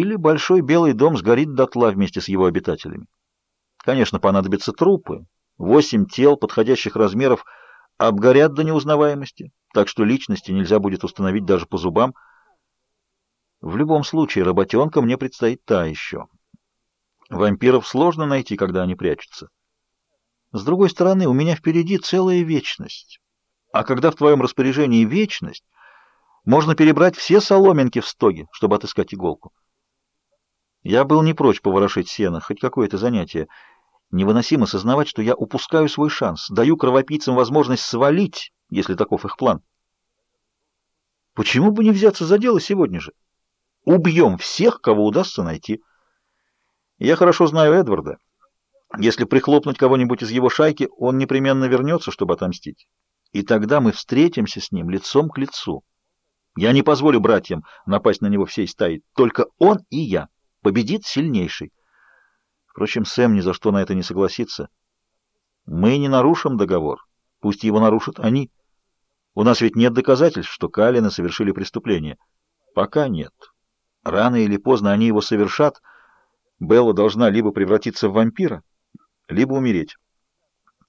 или большой белый дом сгорит дотла вместе с его обитателями. Конечно, понадобятся трупы. Восемь тел подходящих размеров обгорят до неузнаваемости, так что личности нельзя будет установить даже по зубам. В любом случае, работенка мне предстоит та еще. Вампиров сложно найти, когда они прячутся. С другой стороны, у меня впереди целая вечность. А когда в твоем распоряжении вечность, можно перебрать все соломинки в стоге, чтобы отыскать иголку. Я был не прочь поворошить сено, хоть какое-то занятие. Невыносимо сознавать, что я упускаю свой шанс, даю кровопийцам возможность свалить, если таков их план. Почему бы не взяться за дело сегодня же? Убьем всех, кого удастся найти. Я хорошо знаю Эдварда. Если прихлопнуть кого-нибудь из его шайки, он непременно вернется, чтобы отомстить. И тогда мы встретимся с ним лицом к лицу. Я не позволю братьям напасть на него всей стаей. Только он и я. Победит сильнейший. Впрочем, Сэм ни за что на это не согласится. Мы не нарушим договор. Пусть его нарушат они. У нас ведь нет доказательств, что Калины совершили преступление. Пока нет. Рано или поздно они его совершат. Белла должна либо превратиться в вампира, либо умереть.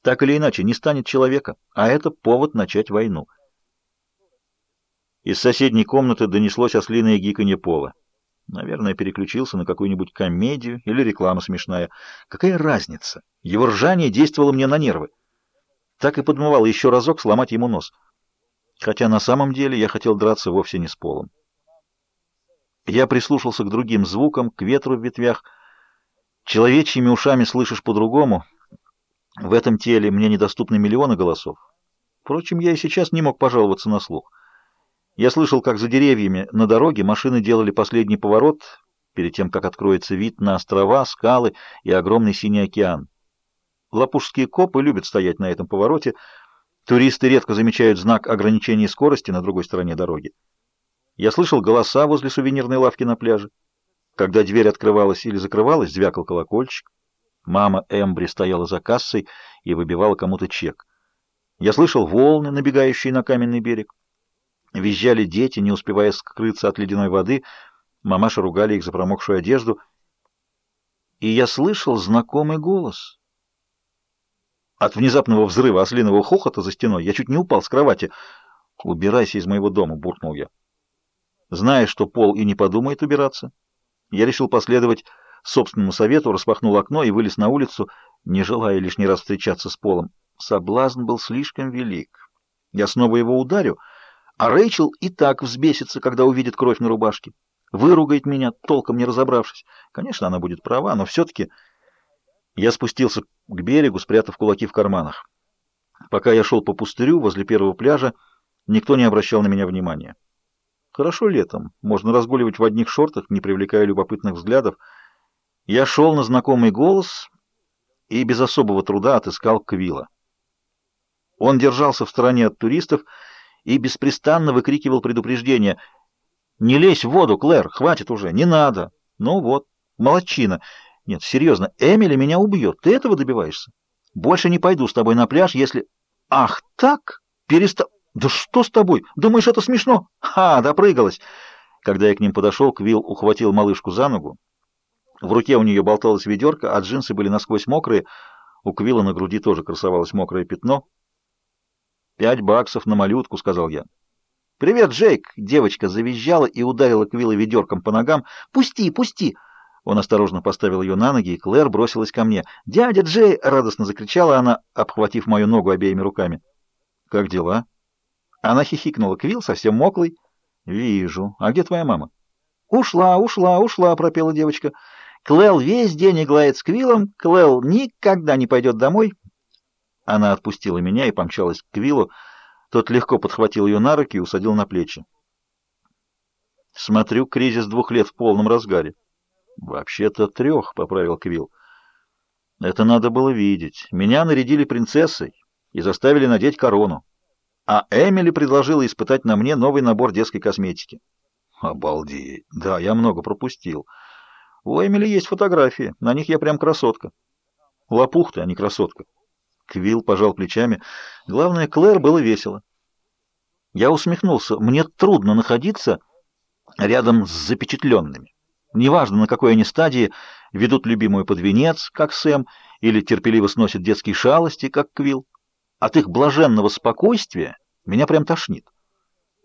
Так или иначе, не станет человека, а это повод начать войну. Из соседней комнаты донеслось ослиное гиканье пола. Наверное, переключился на какую-нибудь комедию или реклама смешная. Какая разница? Его ржание действовало мне на нервы. Так и подмывало еще разок сломать ему нос. Хотя на самом деле я хотел драться вовсе не с полом. Я прислушался к другим звукам, к ветру в ветвях, Человечьими ушами слышишь по-другому. В этом теле мне недоступны миллионы голосов. Впрочем, я и сейчас не мог пожаловаться на слух. Я слышал, как за деревьями на дороге машины делали последний поворот, перед тем, как откроется вид на острова, скалы и огромный синий океан. Лапушские копы любят стоять на этом повороте. Туристы редко замечают знак ограничения скорости на другой стороне дороги. Я слышал голоса возле сувенирной лавки на пляже. Когда дверь открывалась или закрывалась, звякал колокольчик. Мама Эмбри стояла за кассой и выбивала кому-то чек. Я слышал волны, набегающие на каменный берег. Визжали дети, не успевая скрыться от ледяной воды. Мамаши ругали их за промокшую одежду. И я слышал знакомый голос. От внезапного взрыва ослиного хохота за стеной я чуть не упал с кровати. «Убирайся из моего дома», — буркнул я. Зная, что Пол и не подумает убираться, я решил последовать собственному совету, распахнул окно и вылез на улицу, не желая лишний раз встречаться с Полом. Соблазн был слишком велик. Я снова его ударю, а Рэйчел и так взбесится, когда увидит кровь на рубашке. Выругает меня, толком не разобравшись. Конечно, она будет права, но все-таки... Я спустился к берегу, спрятав кулаки в карманах. Пока я шел по пустырю возле первого пляжа, никто не обращал на меня внимания. Хорошо летом. Можно разгуливать в одних шортах, не привлекая любопытных взглядов. Я шел на знакомый голос и без особого труда отыскал Квилла. Он держался в стороне от туристов и беспрестанно выкрикивал предупреждение. «Не лезь в воду, Клэр, хватит уже, не надо!» «Ну вот, молодчина!» «Нет, серьезно, Эмили меня убьет, ты этого добиваешься?» «Больше не пойду с тобой на пляж, если...» «Ах, так? Перестал...» «Да что с тобой? Думаешь, это смешно?» «Ха, допрыгалась!» Когда я к ним подошел, Квилл ухватил малышку за ногу. В руке у нее болталась ведерко, а джинсы были насквозь мокрые. У Квилла на груди тоже красовалось мокрое пятно. «Пять баксов на малютку», — сказал я. «Привет, Джейк!» — девочка завизжала и ударила Квилла ведерком по ногам. «Пусти, пусти!» Он осторожно поставил ее на ноги, и Клэр бросилась ко мне. «Дядя Джей!» — радостно закричала она, обхватив мою ногу обеими руками. «Как дела?» Она хихикнула. Квилл совсем моклый. «Вижу. А где твоя мама?» «Ушла, ушла, ушла», — пропела девочка. «Клэл весь день играет с Квиллом. Клэл никогда не пойдет домой». Она отпустила меня и помчалась к Квиллу. Тот легко подхватил ее на руки и усадил на плечи. «Смотрю, кризис двух лет в полном разгаре». «Вообще-то трех», — поправил Квилл. «Это надо было видеть. Меня нарядили принцессой и заставили надеть корону а Эмили предложила испытать на мне новый набор детской косметики. Обалдеть. Да, я много пропустил. У Эмили есть фотографии, на них я прям красотка. Лопух ты, а не красотка. Квилл пожал плечами. Главное, Клэр было весело. Я усмехнулся. Мне трудно находиться рядом с запечатленными. Неважно, на какой они стадии, ведут любимую под венец, как Сэм, или терпеливо сносят детские шалости, как Квилл. От их блаженного спокойствия меня прям тошнит.